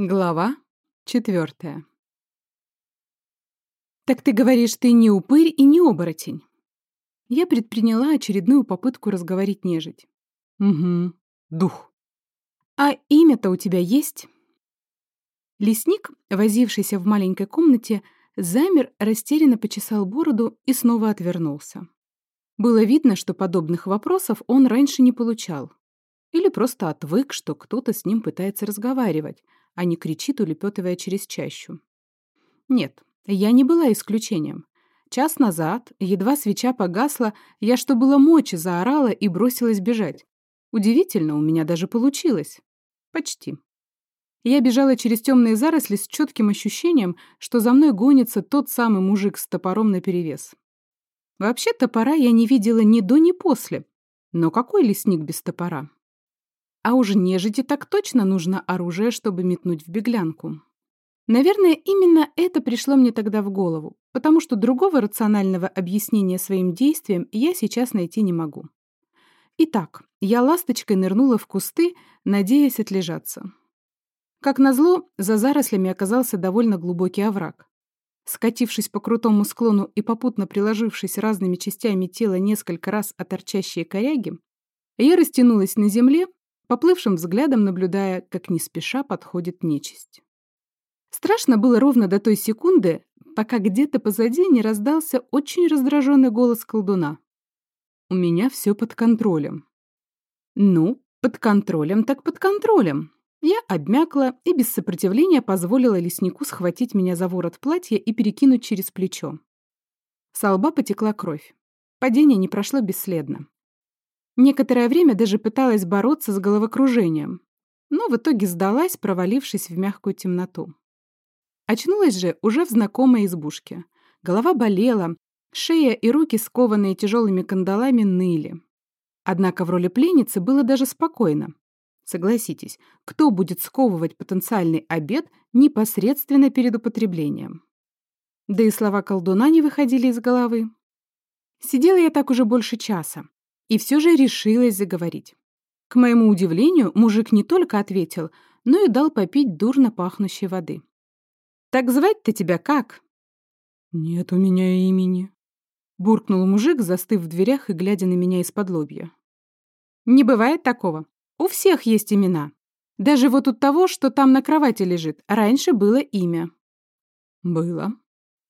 Глава четвертая. «Так ты говоришь, ты не упырь и не оборотень?» Я предприняла очередную попытку разговорить нежить. «Угу, дух». «А имя-то у тебя есть?» Лесник, возившийся в маленькой комнате, замер, растерянно почесал бороду и снова отвернулся. Было видно, что подобных вопросов он раньше не получал. Или просто отвык, что кто-то с ним пытается разговаривать, а не кричит, улепетывая через чащу. Нет, я не была исключением. Час назад, едва свеча погасла, я, что было мочи, заорала и бросилась бежать. Удивительно, у меня даже получилось. Почти. Я бежала через темные заросли с четким ощущением, что за мной гонится тот самый мужик с топором наперевес. Вообще топора я не видела ни до, ни после. Но какой лесник без топора? А уж нежити так точно нужно оружие, чтобы метнуть в беглянку. Наверное, именно это пришло мне тогда в голову, потому что другого рационального объяснения своим действиям я сейчас найти не могу. Итак, я ласточкой нырнула в кусты, надеясь отлежаться. Как назло, за зарослями оказался довольно глубокий овраг. Скатившись по крутому склону и попутно приложившись разными частями тела несколько раз о торчащие коряги, я растянулась на земле, поплывшим взглядом наблюдая, как не спеша подходит нечисть. Страшно было ровно до той секунды, пока где-то позади не раздался очень раздраженный голос колдуна. «У меня все под контролем». «Ну, под контролем так под контролем». Я обмякла и без сопротивления позволила леснику схватить меня за ворот платья и перекинуть через плечо. С лба потекла кровь. Падение не прошло бесследно. Некоторое время даже пыталась бороться с головокружением, но в итоге сдалась, провалившись в мягкую темноту. Очнулась же уже в знакомой избушке. Голова болела, шея и руки, скованные тяжелыми кандалами, ныли. Однако в роли пленницы было даже спокойно. Согласитесь, кто будет сковывать потенциальный обед непосредственно перед употреблением? Да и слова колдуна не выходили из головы. Сидела я так уже больше часа, и все же решилась заговорить. К моему удивлению, мужик не только ответил, но и дал попить дурно пахнущей воды. «Так звать-то тебя как?» «Нет у меня имени», — буркнул мужик, застыв в дверях и глядя на меня из-под лобья. «Не бывает такого. У всех есть имена. Даже вот у того, что там на кровати лежит, раньше было имя». «Было».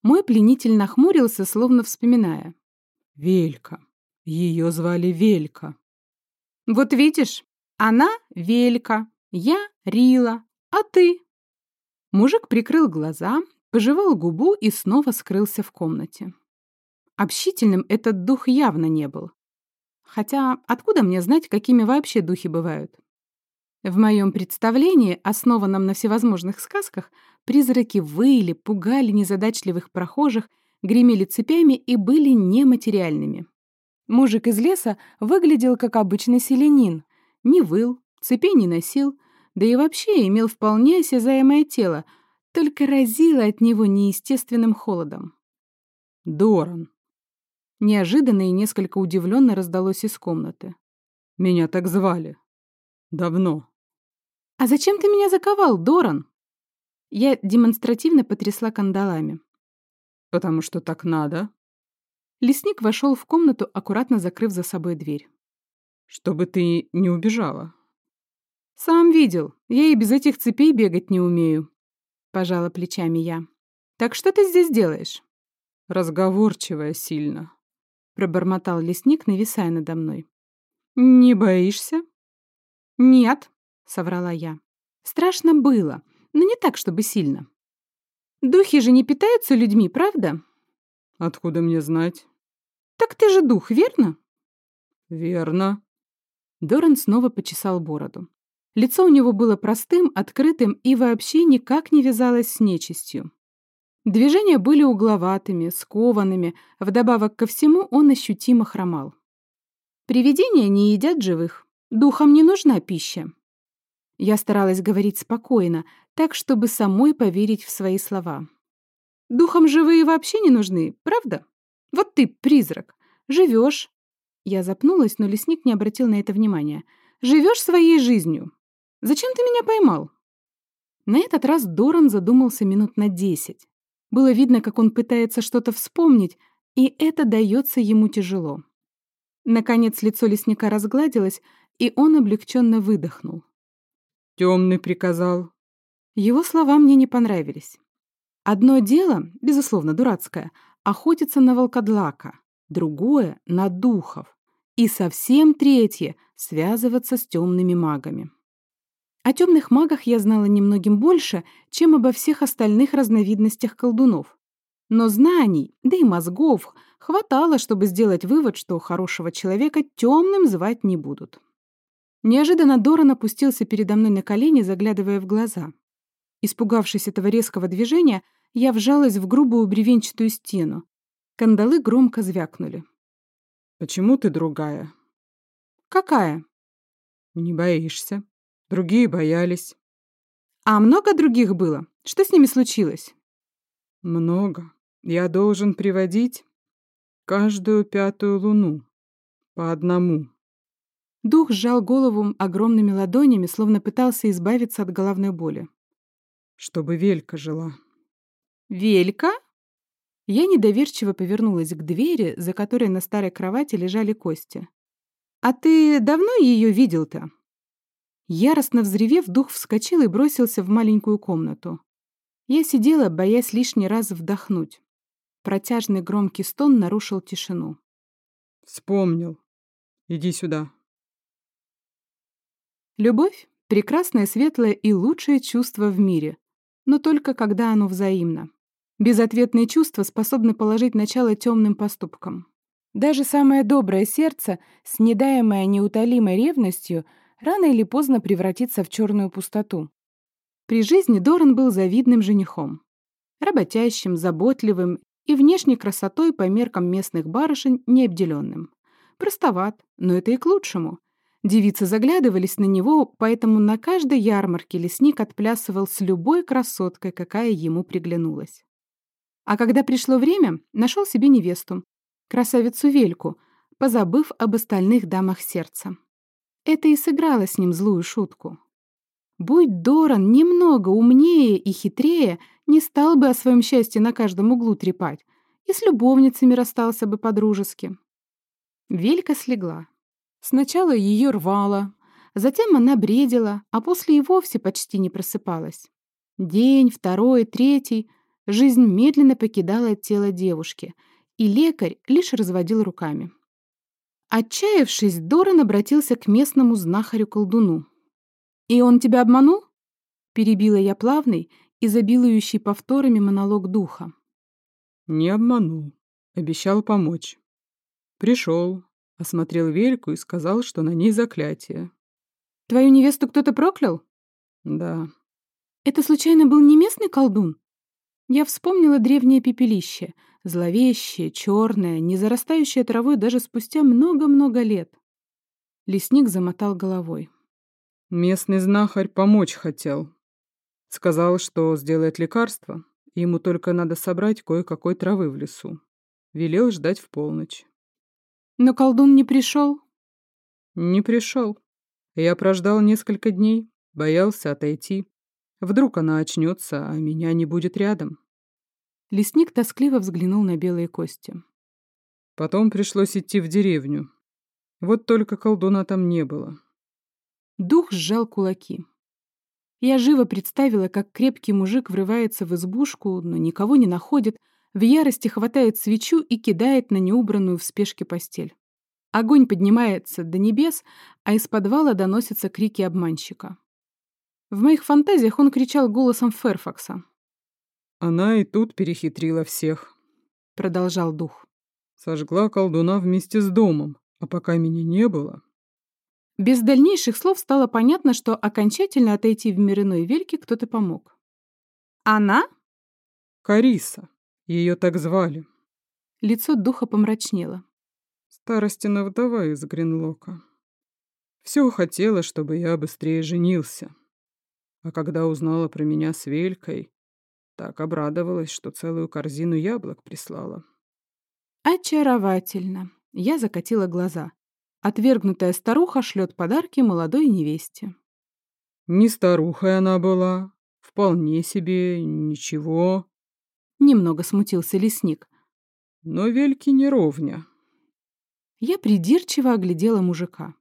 Мой пленитель нахмурился, словно вспоминая. «Велька». Ее звали Велька. Вот видишь, она Велька, я Рила, а ты? Мужик прикрыл глаза, пожевал губу и снова скрылся в комнате. Общительным этот дух явно не был. Хотя откуда мне знать, какими вообще духи бывают? В моем представлении, основанном на всевозможных сказках, призраки выли, пугали незадачливых прохожих, гремели цепями и были нематериальными. Мужик из леса выглядел как обычный селянин. Не выл, цепей не носил, да и вообще имел вполне осязаемое тело, только разило от него неестественным холодом. «Доран!» Неожиданно и несколько удивленно раздалось из комнаты. «Меня так звали. Давно». «А зачем ты меня заковал, Доран?» Я демонстративно потрясла кандалами. «Потому что так надо», Лесник вошел в комнату, аккуратно закрыв за собой дверь. «Чтобы ты не убежала». «Сам видел. Я и без этих цепей бегать не умею», — пожала плечами я. «Так что ты здесь делаешь?» «Разговорчивая сильно», — пробормотал лесник, нависая надо мной. «Не боишься?» «Нет», — соврала я. «Страшно было, но не так, чтобы сильно. Духи же не питаются людьми, правда?» «Откуда мне знать?» «Так ты же дух, верно?» «Верно». Доран снова почесал бороду. Лицо у него было простым, открытым и вообще никак не вязалось с нечистью. Движения были угловатыми, скованными, вдобавок ко всему он ощутимо хромал. Привидения не едят живых, духам не нужна пища. Я старалась говорить спокойно, так, чтобы самой поверить в свои слова. Духам живые вообще не нужны, правда? Вот ты, призрак, живешь. Я запнулась, но лесник не обратил на это внимания. Живешь своей жизнью. Зачем ты меня поймал? На этот раз Доран задумался минут на десять. Было видно, как он пытается что-то вспомнить, и это дается ему тяжело. Наконец лицо лесника разгладилось, и он облегченно выдохнул. «Темный приказал». Его слова мне не понравились. Одно дело, безусловно, дурацкое, охотиться на волкодлака, другое — на духов, и совсем третье — связываться с темными магами. О темных магах я знала немногим больше, чем обо всех остальных разновидностях колдунов. Но знаний, да и мозгов, хватало, чтобы сделать вывод, что хорошего человека темным звать не будут. Неожиданно Доран опустился передо мной на колени, заглядывая в глаза. Испугавшись этого резкого движения, я вжалась в грубую бревенчатую стену. Кандалы громко звякнули. «Почему ты другая?» «Какая?» «Не боишься. Другие боялись». «А много других было? Что с ними случилось?» «Много. Я должен приводить каждую пятую луну. По одному». Дух сжал голову огромными ладонями, словно пытался избавиться от головной боли. «Чтобы Велька жила». «Велька?» Я недоверчиво повернулась к двери, за которой на старой кровати лежали кости. «А ты давно ее видел-то?» Яростно взревев, дух вскочил и бросился в маленькую комнату. Я сидела, боясь лишний раз вдохнуть. Протяжный громкий стон нарушил тишину. «Вспомнил. Иди сюда». Любовь — прекрасное, светлое и лучшее чувство в мире, но только когда оно взаимно. Безответные чувства способны положить начало темным поступкам. Даже самое доброе сердце, снедаемое неутолимой ревностью, рано или поздно превратится в черную пустоту. При жизни Доран был завидным женихом. Работящим, заботливым и внешней красотой по меркам местных барышень необделенным. Простоват, но это и к лучшему. Девицы заглядывались на него, поэтому на каждой ярмарке лесник отплясывал с любой красоткой, какая ему приглянулась. А когда пришло время, нашел себе невесту, красавицу Вельку, позабыв об остальных дамах сердца. Это и сыграло с ним злую шутку. Будь Доран немного умнее и хитрее, не стал бы о своем счастье на каждом углу трепать и с любовницами расстался бы по-дружески. Велька слегла. Сначала ее рвало, затем она бредила, а после и вовсе почти не просыпалась. День, второй, третий Жизнь медленно покидала тело девушки, и лекарь лишь разводил руками. Отчаявшись, Доран обратился к местному знахарю-колдуну. «И он тебя обманул?» Перебила я плавный, изобилующий повторами монолог духа. «Не обманул. Обещал помочь. Пришел, осмотрел Вельку и сказал, что на ней заклятие». «Твою невесту кто-то проклял?» «Да». «Это случайно был не местный колдун?» Я вспомнила древнее пепелище, зловещее, черное, не зарастающее травой даже спустя много-много лет. Лесник замотал головой. Местный знахарь помочь хотел. Сказал, что сделает лекарство, ему только надо собрать кое-какой травы в лесу. Велел ждать в полночь. Но колдун не пришел? Не пришел. Я прождал несколько дней, боялся отойти. Вдруг она очнется, а меня не будет рядом. Лесник тоскливо взглянул на белые кости. Потом пришлось идти в деревню. Вот только колдуна там не было. Дух сжал кулаки. Я живо представила, как крепкий мужик врывается в избушку, но никого не находит, в ярости хватает свечу и кидает на неубранную в спешке постель. Огонь поднимается до небес, а из подвала доносятся крики обманщика. В моих фантазиях он кричал голосом Ферфакса. «Она и тут перехитрила всех», — продолжал дух. «Сожгла колдуна вместе с домом, а пока меня не было...» Без дальнейших слов стало понятно, что окончательно отойти в мир иной Вельке кто-то помог. «Она?» «Кариса. Ее так звали». Лицо духа помрачнело. Старостина вдова из Гринлока. Все хотела, чтобы я быстрее женился. А когда узнала про меня с Велькой, так обрадовалась, что целую корзину яблок прислала. Очаровательно. Я закатила глаза. Отвергнутая старуха шлет подарки молодой невесте. Не старухой она была. вполне себе ничего. Немного смутился лесник. Но вельки не ровня. Я придирчиво оглядела мужика.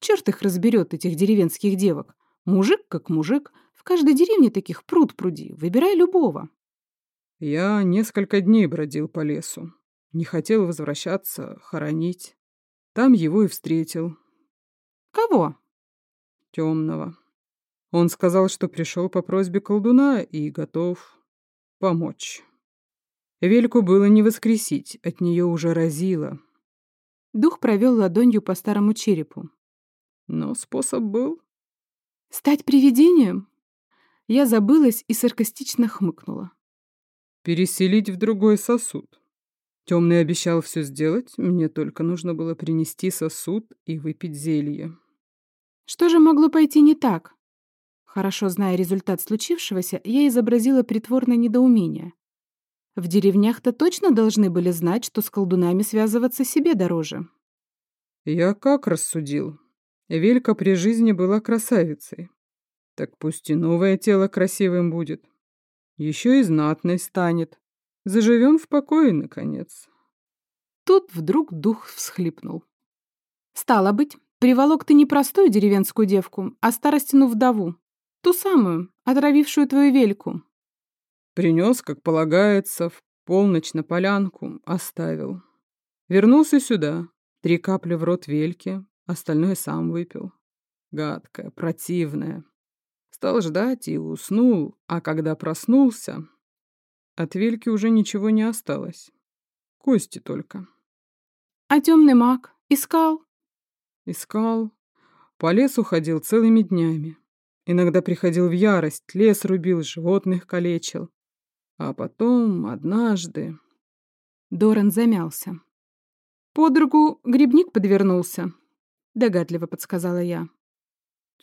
Черт их разберет, этих деревенских девок. Мужик как мужик. В каждой деревне таких пруд пруди. Выбирай любого. Я несколько дней бродил по лесу. Не хотел возвращаться, хоронить. Там его и встретил. Кого? Темного. Он сказал, что пришел по просьбе колдуна и готов помочь. Вельку было не воскресить, от нее уже разило. Дух провел ладонью по старому черепу. Но способ был. Стать привидением? Я забылась и саркастично хмыкнула. Переселить в другой сосуд. Темный обещал все сделать, мне только нужно было принести сосуд и выпить зелье. Что же могло пойти не так? Хорошо зная результат случившегося, я изобразила притворное недоумение. В деревнях-то точно должны были знать, что с колдунами связываться себе дороже. Я как рассудил? Велька при жизни была красавицей. Так пусть и новое тело красивым будет. Еще и знатной станет. Заживем в покое, наконец. Тут вдруг дух всхлипнул. Стало быть, приволок ты не простую деревенскую девку, а старостину вдову. Ту самую, отравившую твою вельку. Принес, как полагается, в полночь на полянку, оставил. Вернулся сюда, три капли в рот вельки, остальное сам выпил. Гадкое, противное. Стал ждать и уснул, а когда проснулся, от вельки уже ничего не осталось. Кости только. А темный маг? Искал? Искал. По лесу ходил целыми днями. Иногда приходил в ярость, лес рубил, животных калечил. А потом, однажды... Доран замялся. «Подругу грибник подвернулся», — догадливо подсказала я.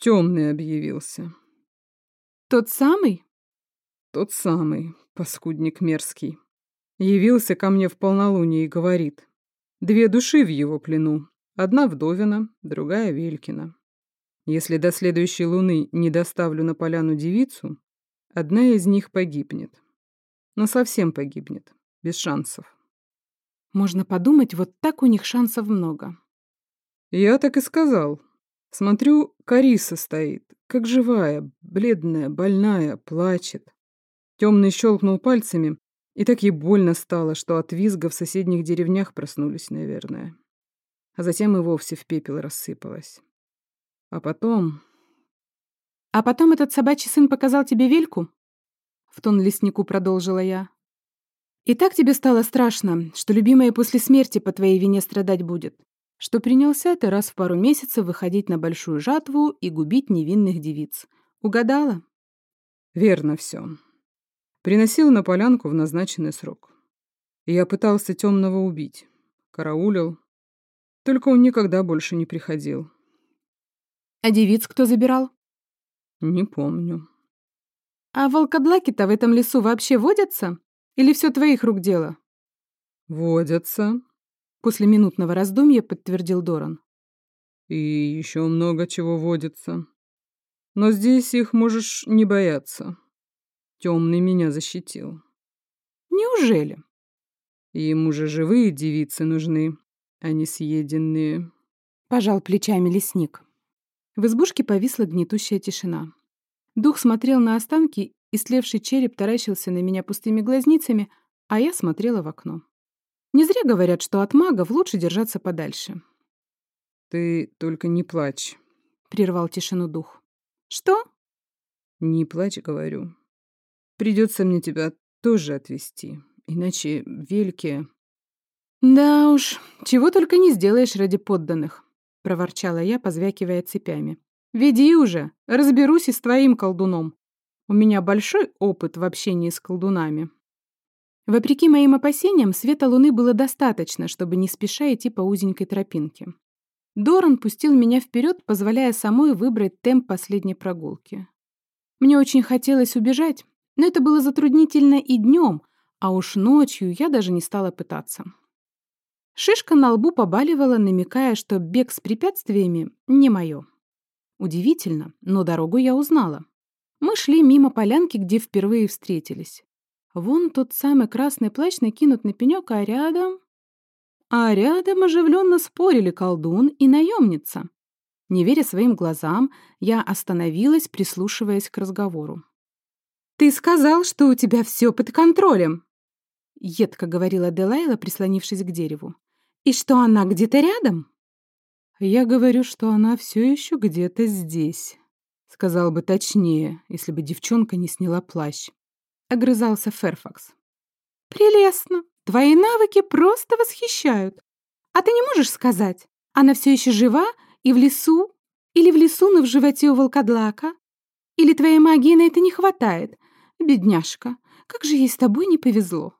Темный объявился. «Тот самый?» «Тот самый, паскудник мерзкий. Явился ко мне в полнолуние и говорит. Две души в его плену. Одна вдовина, другая Велькина. Если до следующей луны не доставлю на поляну девицу, одна из них погибнет. Но совсем погибнет, без шансов. Можно подумать, вот так у них шансов много. Я так и сказал. Смотрю, Кариса стоит, как живая, бледная, больная, плачет. Темный щелкнул пальцами, и так ей больно стало, что от визга в соседних деревнях проснулись, наверное. А затем и вовсе в пепел рассыпалась. А потом... А потом этот собачий сын показал тебе вельку? В тон леснику продолжила я. И так тебе стало страшно, что любимая после смерти по твоей вине страдать будет, что принялся ты раз в пару месяцев выходить на большую жатву и губить невинных девиц. Угадала? Верно все. Приносил на полянку в назначенный срок. Я пытался темного убить. Караулил. Только он никогда больше не приходил. А девиц кто забирал? Не помню. А волкодлаки-то в этом лесу вообще водятся? Или все твоих рук дело? Водятся. После минутного раздумья подтвердил Доран. И еще много чего водится. Но здесь их можешь не бояться. Темный меня защитил. Неужели? Им уже живые девицы нужны, а не съеденные. Пожал плечами лесник. В избушке повисла гнетущая тишина. Дух смотрел на останки, и слевший череп таращился на меня пустыми глазницами, а я смотрела в окно. Не зря говорят, что от магов лучше держаться подальше. «Ты только не плачь», — прервал тишину дух. «Что?» «Не плачь, говорю. Придется мне тебя тоже отвезти, иначе Вельке...» «Да уж, чего только не сделаешь ради подданных проворчала я, позвякивая цепями. «Веди уже, разберусь и с твоим колдуном. У меня большой опыт в общении с колдунами». Вопреки моим опасениям, света луны было достаточно, чтобы не спеша идти по узенькой тропинке. Доран пустил меня вперед, позволяя самой выбрать темп последней прогулки. Мне очень хотелось убежать, но это было затруднительно и днем, а уж ночью я даже не стала пытаться. Шишка на лбу побаливала, намекая, что бег с препятствиями не мое. Удивительно, но дорогу я узнала. Мы шли мимо полянки, где впервые встретились. Вон тот самый красный плащ накинут на пенек, а рядом... А рядом оживленно спорили колдун и наемница. Не веря своим глазам, я остановилась, прислушиваясь к разговору. «Ты сказал, что у тебя все под контролем!» Едко говорила Делайла, прислонившись к дереву. «И что она где-то рядом?» «Я говорю, что она все еще где-то здесь», — сказал бы точнее, если бы девчонка не сняла плащ. Огрызался Ферфакс. «Прелестно! Твои навыки просто восхищают. А ты не можешь сказать, она все еще жива и в лесу? Или в лесу, но в животе у волкодлака? Или твоей магии на это не хватает? Бедняжка, как же ей с тобой не повезло!»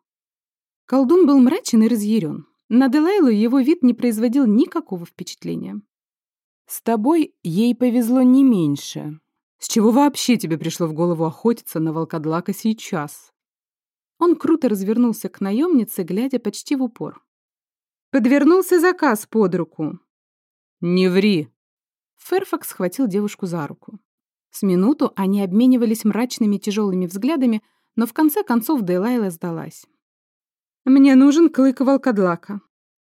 Колдун был мрачен и разъярен. На Делайлу его вид не производил никакого впечатления. «С тобой ей повезло не меньше. С чего вообще тебе пришло в голову охотиться на волкодлака сейчас?» Он круто развернулся к наемнице, глядя почти в упор. «Подвернулся заказ под руку». «Не ври!» Ферфакс схватил девушку за руку. С минуту они обменивались мрачными тяжелыми взглядами, но в конце концов Дейлайла сдалась. Мне нужен клык волкодлака.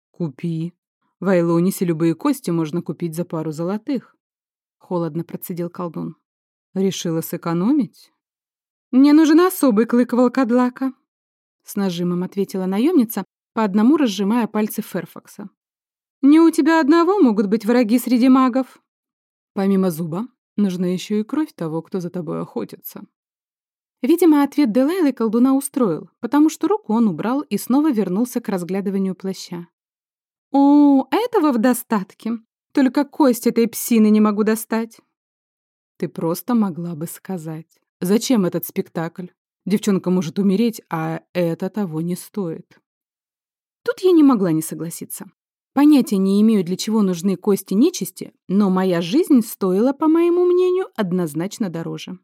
Купи. В Айлонисе любые кости можно купить за пару золотых. Холодно процедил колдун. Решила сэкономить? Мне нужен особый клык волкодлака. С нажимом ответила наемница, по одному разжимая пальцы Ферфакса. Не у тебя одного могут быть враги среди магов. Помимо зуба, нужна еще и кровь того, кто за тобой охотится. Видимо, ответ Делайлы колдуна устроил, потому что руку он убрал и снова вернулся к разглядыванию плаща. «О, этого в достатке. Только кость этой псины не могу достать». «Ты просто могла бы сказать. Зачем этот спектакль? Девчонка может умереть, а это того не стоит». Тут я не могла не согласиться. Понятия не имею, для чего нужны кости нечисти, но моя жизнь стоила, по моему мнению, однозначно дороже.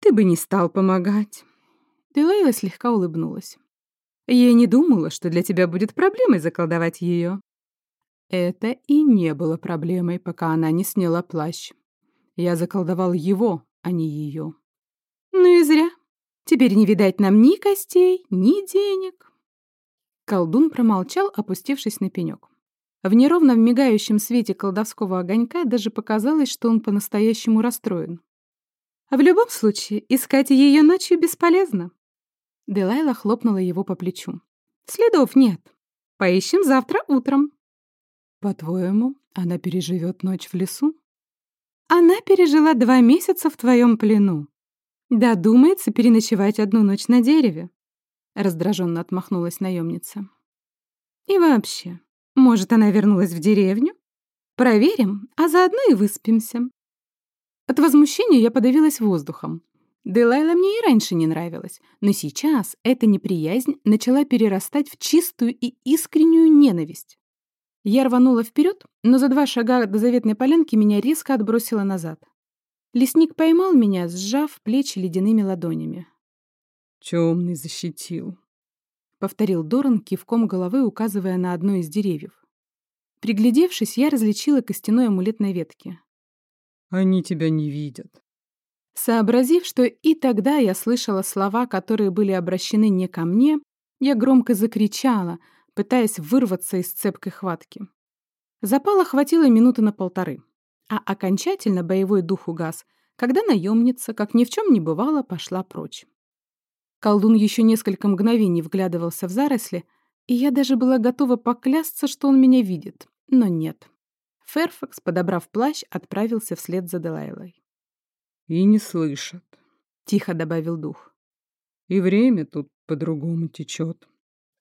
Ты бы не стал помогать. Делайла слегка улыбнулась. Я не думала, что для тебя будет проблемой заколдовать ее. Это и не было проблемой, пока она не сняла плащ. Я заколдовал его, а не ее. Ну и зря. Теперь не видать нам ни костей, ни денег. Колдун промолчал, опустившись на пенек. В неровном мигающем свете колдовского огонька даже показалось, что он по-настоящему расстроен. В любом случае, искать ее ночью бесполезно. Делайла хлопнула его по плечу. Следов нет. Поищем завтра утром. По-твоему, она переживет ночь в лесу? Она пережила два месяца в твоем плену. Да, думается переночевать одну ночь на дереве. Раздраженно отмахнулась наемница. И вообще, может, она вернулась в деревню? Проверим, а заодно и выспимся. От возмущения я подавилась воздухом. Делайла мне и раньше не нравилась, но сейчас эта неприязнь начала перерастать в чистую и искреннюю ненависть. Я рванула вперед, но за два шага до заветной полянки меня резко отбросило назад. Лесник поймал меня, сжав плечи ледяными ладонями. «Темный защитил», — повторил Доран, кивком головы указывая на одно из деревьев. Приглядевшись, я различила костяной амулет на ветке. Они тебя не видят. Сообразив, что и тогда я слышала слова, которые были обращены не ко мне, я громко закричала, пытаясь вырваться из цепкой хватки. Запала хватило минуты на полторы, а окончательно боевой дух угас, когда наемница, как ни в чем не бывало, пошла прочь. Колдун еще несколько мгновений вглядывался в заросли, и я даже была готова поклясться, что он меня видит, но нет. Ферфакс, подобрав плащ, отправился вслед за Делайлой. «И не слышат», — тихо добавил дух. «И время тут по-другому течет.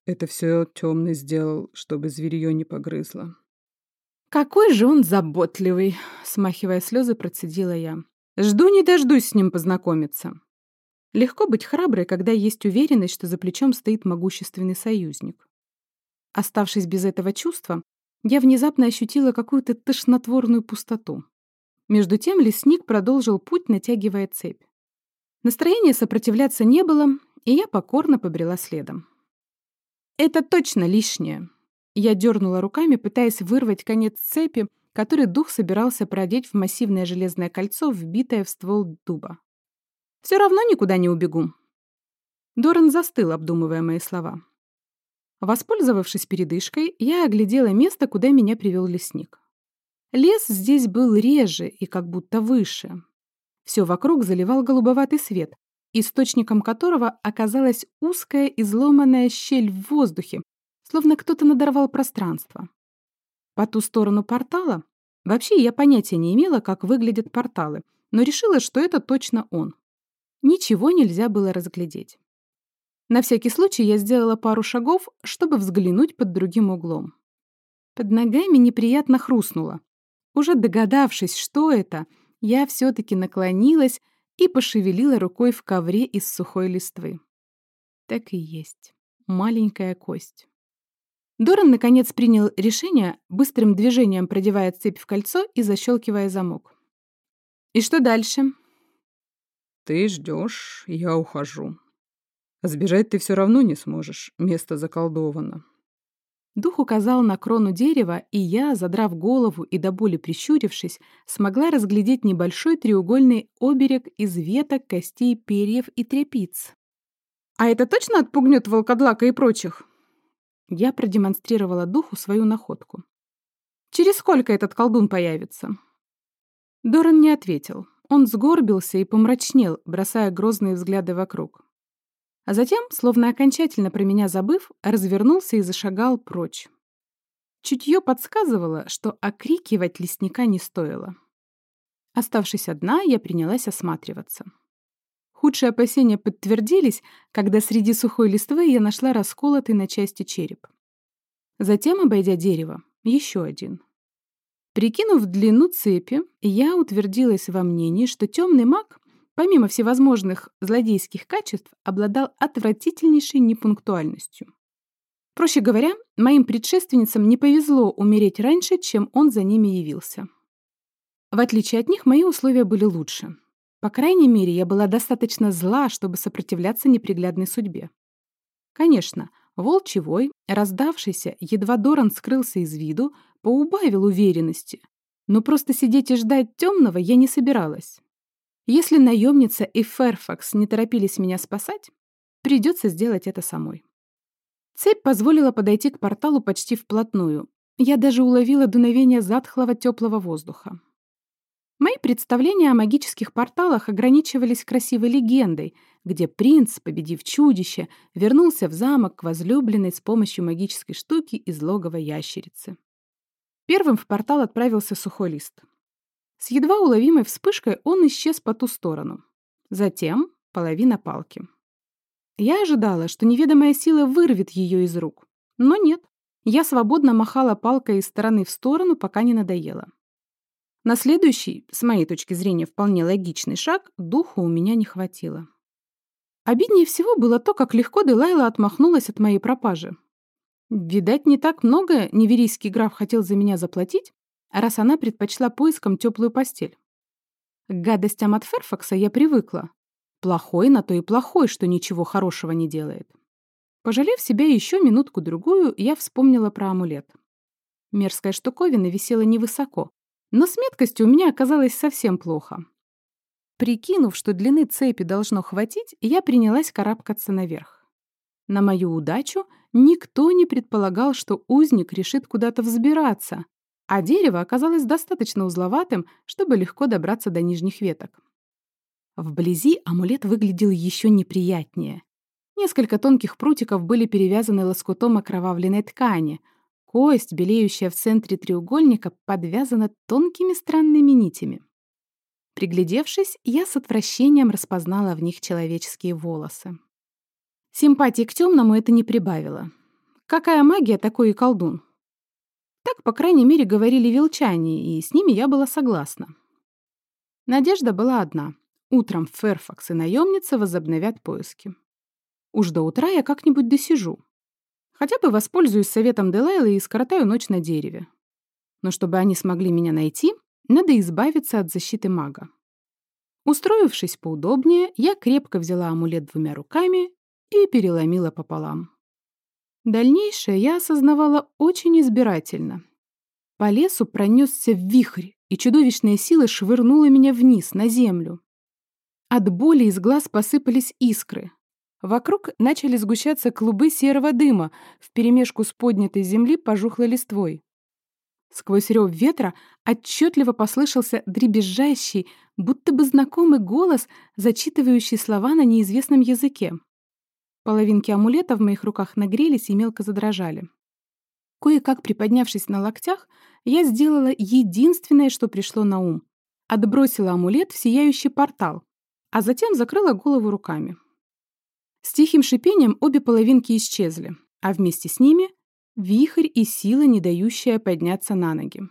Это все темный сделал, чтобы зверье не погрызло». «Какой же он заботливый!» — смахивая слезы, процедила я. «Жду не дождусь с ним познакомиться». Легко быть храброй, когда есть уверенность, что за плечом стоит могущественный союзник. Оставшись без этого чувства, я внезапно ощутила какую-то тошнотворную пустоту. Между тем лесник продолжил путь, натягивая цепь. Настроения сопротивляться не было, и я покорно побрела следом. «Это точно лишнее!» Я дернула руками, пытаясь вырвать конец цепи, который дух собирался продеть в массивное железное кольцо, вбитое в ствол дуба. Все равно никуда не убегу». Доран застыл, обдумывая мои слова. Воспользовавшись передышкой, я оглядела место, куда меня привел лесник. Лес здесь был реже и как будто выше. Все вокруг заливал голубоватый свет, источником которого оказалась узкая изломанная щель в воздухе, словно кто-то надорвал пространство. По ту сторону портала вообще я понятия не имела, как выглядят порталы, но решила, что это точно он. Ничего нельзя было разглядеть. На всякий случай я сделала пару шагов, чтобы взглянуть под другим углом. Под ногами неприятно хрустнуло. Уже догадавшись, что это, я все-таки наклонилась и пошевелила рукой в ковре из сухой листвы. Так и есть. Маленькая кость. Доран, наконец, принял решение, быстрым движением продевая цепь в кольцо и защелкивая замок. «И что дальше?» «Ты ждешь, я ухожу», Сбежать ты все равно не сможешь, место заколдовано. Дух указал на крону дерева, и я, задрав голову и до боли прищурившись, смогла разглядеть небольшой треугольный оберег из веток, костей, перьев и тряпиц. «А это точно отпугнет волкодлака и прочих?» Я продемонстрировала духу свою находку. «Через сколько этот колдун появится?» Доран не ответил. Он сгорбился и помрачнел, бросая грозные взгляды вокруг а затем, словно окончательно про меня забыв, развернулся и зашагал прочь. Чутье подсказывало, что окрикивать лесника не стоило. Оставшись одна, я принялась осматриваться. Худшие опасения подтвердились, когда среди сухой листвы я нашла расколотый на части череп. Затем, обойдя дерево, еще один. Прикинув длину цепи, я утвердилась во мнении, что темный маг помимо всевозможных злодейских качеств, обладал отвратительнейшей непунктуальностью. Проще говоря, моим предшественницам не повезло умереть раньше, чем он за ними явился. В отличие от них, мои условия были лучше. По крайней мере, я была достаточно зла, чтобы сопротивляться неприглядной судьбе. Конечно, волчий вой, раздавшийся, едва Доран скрылся из виду, поубавил уверенности, но просто сидеть и ждать темного я не собиралась. Если наемница и Ферфакс не торопились меня спасать, придется сделать это самой. Цепь позволила подойти к порталу почти вплотную. Я даже уловила дуновение затхлого теплого воздуха. Мои представления о магических порталах ограничивались красивой легендой, где принц, победив чудище, вернулся в замок к возлюбленной с помощью магической штуки из логова ящерицы. Первым в портал отправился сухой лист. С едва уловимой вспышкой он исчез по ту сторону. Затем половина палки. Я ожидала, что неведомая сила вырвет ее из рук. Но нет. Я свободно махала палкой из стороны в сторону, пока не надоело. На следующий, с моей точки зрения, вполне логичный шаг духу у меня не хватило. Обиднее всего было то, как легко Делайла отмахнулась от моей пропажи. Видать, не так много неверийский граф хотел за меня заплатить, раз она предпочла поискам теплую постель. К гадостям от Ферфакса я привыкла. Плохой на то и плохой, что ничего хорошего не делает. Пожалев себя еще минутку-другую, я вспомнила про амулет. Мерзкая штуковина висела невысоко, но с меткостью у меня оказалось совсем плохо. Прикинув, что длины цепи должно хватить, я принялась карабкаться наверх. На мою удачу никто не предполагал, что узник решит куда-то взбираться, а дерево оказалось достаточно узловатым, чтобы легко добраться до нижних веток. Вблизи амулет выглядел еще неприятнее. Несколько тонких прутиков были перевязаны лоскутом окровавленной ткани. Кость, белеющая в центре треугольника, подвязана тонкими странными нитями. Приглядевшись, я с отвращением распознала в них человеческие волосы. Симпатии к темному это не прибавило. Какая магия, такой и колдун. Так, по крайней мере, говорили вилчане, и с ними я была согласна. Надежда была одна. Утром Ферфакс и наемница возобновят поиски. Уж до утра я как-нибудь досижу. Хотя бы воспользуюсь советом Делайлы и скоротаю ночь на дереве. Но чтобы они смогли меня найти, надо избавиться от защиты мага. Устроившись поудобнее, я крепко взяла амулет двумя руками и переломила пополам. Дальнейшее я осознавала очень избирательно. По лесу пронесся вихрь, и чудовищная сила швырнула меня вниз, на землю. От боли из глаз посыпались искры. Вокруг начали сгущаться клубы серого дыма вперемешку с поднятой земли пожухлой листвой. Сквозь рев ветра отчетливо послышался дребезжащий, будто бы знакомый голос, зачитывающий слова на неизвестном языке. Половинки амулета в моих руках нагрелись и мелко задрожали. Кое-как приподнявшись на локтях, я сделала единственное, что пришло на ум. Отбросила амулет в сияющий портал, а затем закрыла голову руками. С тихим шипением обе половинки исчезли, а вместе с ними вихрь и сила, не дающая подняться на ноги.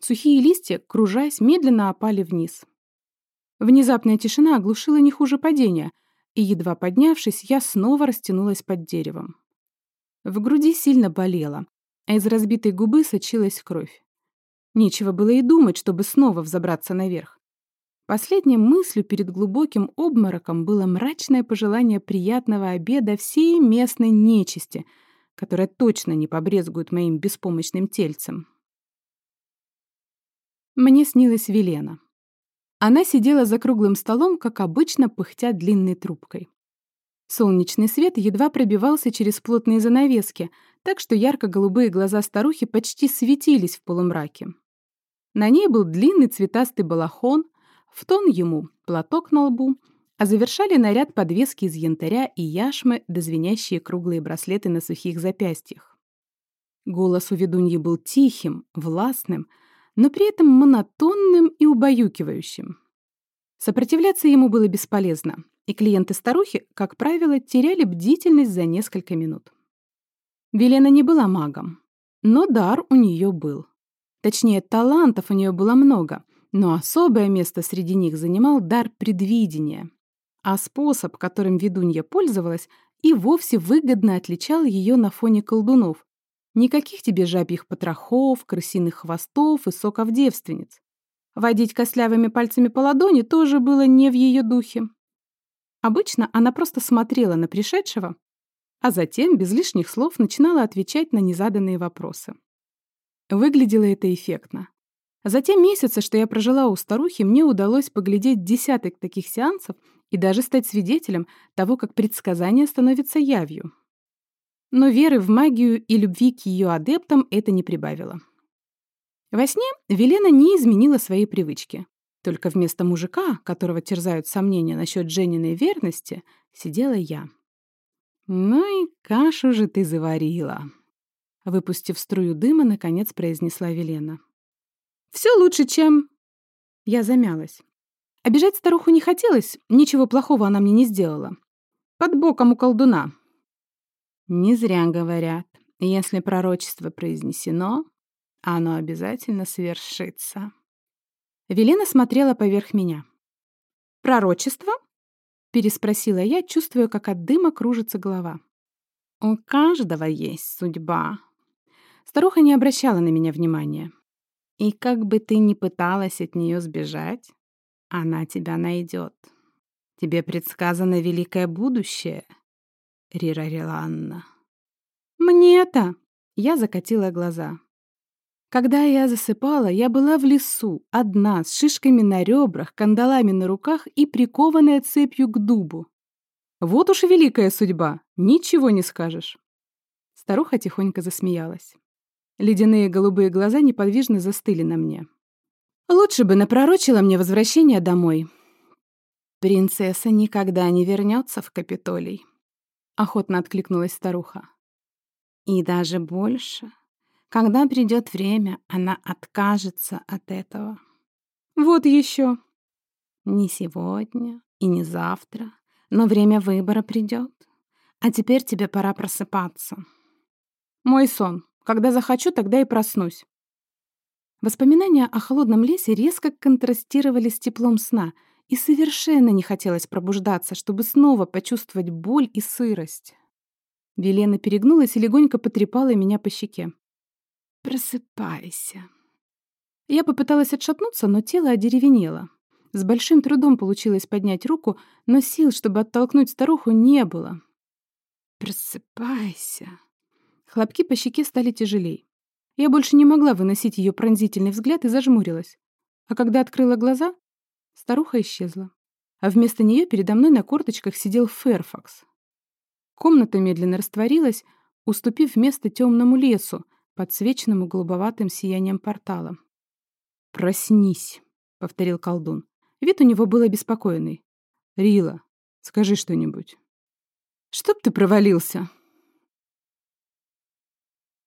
Сухие листья, кружась, медленно опали вниз. Внезапная тишина оглушила не хуже падения, и, едва поднявшись, я снова растянулась под деревом. В груди сильно болело, а из разбитой губы сочилась кровь. Нечего было и думать, чтобы снова взобраться наверх. Последней мыслью перед глубоким обмороком было мрачное пожелание приятного обеда всей местной нечисти, которая точно не побрезгует моим беспомощным тельцем. Мне снилась Велена. Она сидела за круглым столом, как обычно, пыхтя длинной трубкой. Солнечный свет едва пробивался через плотные занавески, так что ярко-голубые глаза старухи почти светились в полумраке. На ней был длинный цветастый балахон, в тон ему платок на лбу, а завершали наряд подвески из янтаря и яшмы да круглые браслеты на сухих запястьях. Голос у ведуньи был тихим, властным, но при этом монотонным и убаюкивающим. Сопротивляться ему было бесполезно, и клиенты старухи, как правило, теряли бдительность за несколько минут. Велена не была магом, но дар у нее был. Точнее, талантов у нее было много, но особое место среди них занимал дар предвидения. А способ, которым ведунья пользовалась, и вовсе выгодно отличал ее на фоне колдунов, Никаких тебе жабьих потрохов, крысиных хвостов и соков девственниц. Водить костлявыми пальцами по ладони тоже было не в ее духе. Обычно она просто смотрела на пришедшего, а затем без лишних слов начинала отвечать на незаданные вопросы. Выглядело это эффектно. За те месяцы, что я прожила у старухи, мне удалось поглядеть десяток таких сеансов и даже стать свидетелем того, как предсказание становится явью. Но веры в магию и любви к ее адептам это не прибавило. Во сне Велена не изменила свои привычки. Только вместо мужика, которого терзают сомнения насчет Жениной верности, сидела я. «Ну и кашу же ты заварила!» Выпустив струю дыма, наконец произнесла Велена. «Все лучше, чем...» Я замялась. Обижать старуху не хотелось, ничего плохого она мне не сделала. Под боком у колдуна, не зря говорят, если пророчество произнесено, оно обязательно свершится. Велена смотрела поверх меня. «Пророчество?» — переспросила я, чувствуя, как от дыма кружится голова. «У каждого есть судьба». Старуха не обращала на меня внимания. «И как бы ты ни пыталась от нее сбежать, она тебя найдет. Тебе предсказано великое будущее — Рирариланна. «Мне-то!» — я закатила глаза. Когда я засыпала, я была в лесу, одна, с шишками на ребрах, кандалами на руках и прикованная цепью к дубу. Вот уж великая судьба, ничего не скажешь. Старуха тихонько засмеялась. Ледяные голубые глаза неподвижно застыли на мне. Лучше бы напророчила мне возвращение домой. Принцесса никогда не вернется в Капитолий охотно откликнулась старуха. И даже больше. Когда придет время, она откажется от этого. Вот еще. Не сегодня и не завтра, но время выбора придет. А теперь тебе пора просыпаться. Мой сон. Когда захочу, тогда и проснусь. Воспоминания о холодном лесе резко контрастировали с теплом сна — и совершенно не хотелось пробуждаться, чтобы снова почувствовать боль и сырость. Велена перегнулась и легонько потрепала меня по щеке. «Просыпайся». Я попыталась отшатнуться, но тело одеревенело. С большим трудом получилось поднять руку, но сил, чтобы оттолкнуть старуху, не было. «Просыпайся». Хлопки по щеке стали тяжелей. Я больше не могла выносить ее пронзительный взгляд и зажмурилась. А когда открыла глаза, Старуха исчезла. а вместо нее передо мной на корточках сидел Ферфакс. Комната медленно растворилась, уступив место темному лесу, подсвеченному голубоватым сиянием портала. «Проснись», — повторил колдун. Вид у него был обеспокоенный. «Рила, скажи что-нибудь». «Чтоб ты провалился»,